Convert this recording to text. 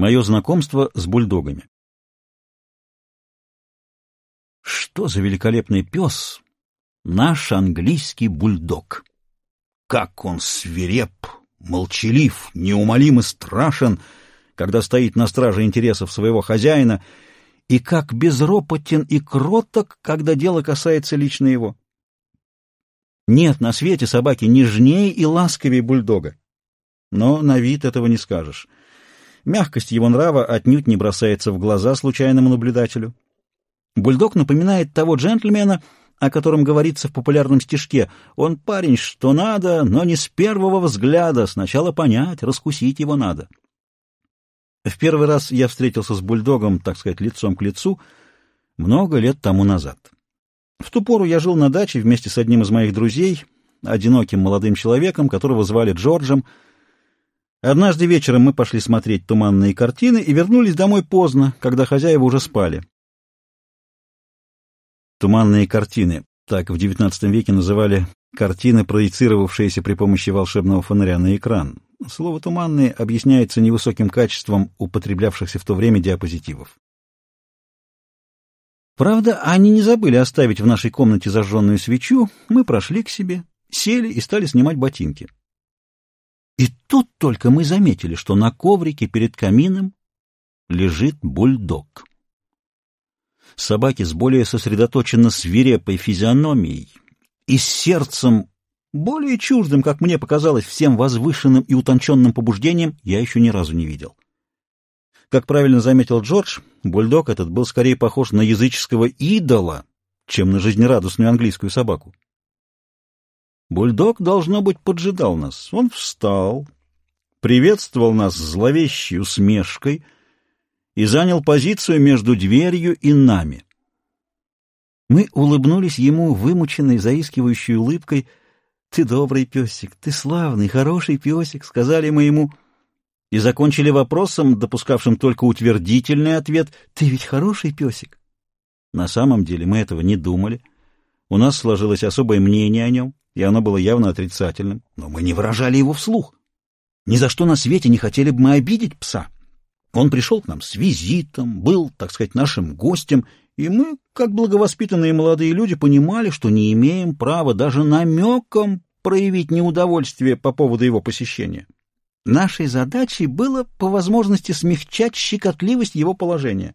Мое знакомство с бульдогами. Что за великолепный пес! Наш английский бульдог! Как он свиреп, молчалив, неумолим и страшен, когда стоит на страже интересов своего хозяина, и как безропотен и кроток, когда дело касается лично его. Нет на свете собаки нежнее и ласковее бульдога. Но на вид этого не скажешь. Мягкость его нрава отнюдь не бросается в глаза случайному наблюдателю. Бульдог напоминает того джентльмена, о котором говорится в популярном стишке. Он парень, что надо, но не с первого взгляда. Сначала понять, раскусить его надо. В первый раз я встретился с бульдогом, так сказать, лицом к лицу, много лет тому назад. В ту пору я жил на даче вместе с одним из моих друзей, одиноким молодым человеком, которого звали Джорджем, Однажды вечером мы пошли смотреть туманные картины и вернулись домой поздно, когда хозяева уже спали. Туманные картины. Так в XIX веке называли картины, проецировавшиеся при помощи волшебного фонаря на экран. Слово «туманные» объясняется невысоким качеством употреблявшихся в то время диапозитивов. Правда, они не забыли оставить в нашей комнате зажженную свечу, мы прошли к себе, сели и стали снимать ботинки. И тут только мы заметили, что на коврике перед камином лежит бульдог. Собаки с более сосредоточенно свирепой физиономией и сердцем, более чуждым, как мне показалось, всем возвышенным и утонченным побуждением, я еще ни разу не видел. Как правильно заметил Джордж, бульдог этот был скорее похож на языческого идола, чем на жизнерадостную английскую собаку. Бульдог, должно быть, поджидал нас. Он встал, приветствовал нас зловещей усмешкой и занял позицию между дверью и нами. Мы улыбнулись ему вымученной, заискивающей улыбкой. «Ты добрый песик, ты славный, хороший песик», — сказали мы ему, и закончили вопросом, допускавшим только утвердительный ответ «Ты ведь хороший песик». На самом деле мы этого не думали. У нас сложилось особое мнение о нем и оно было явно отрицательным, но мы не выражали его вслух. Ни за что на свете не хотели бы мы обидеть пса. Он пришел к нам с визитом, был, так сказать, нашим гостем, и мы, как благовоспитанные молодые люди, понимали, что не имеем права даже намеком проявить неудовольствие по поводу его посещения. Нашей задачей было по возможности смягчать щекотливость его положения.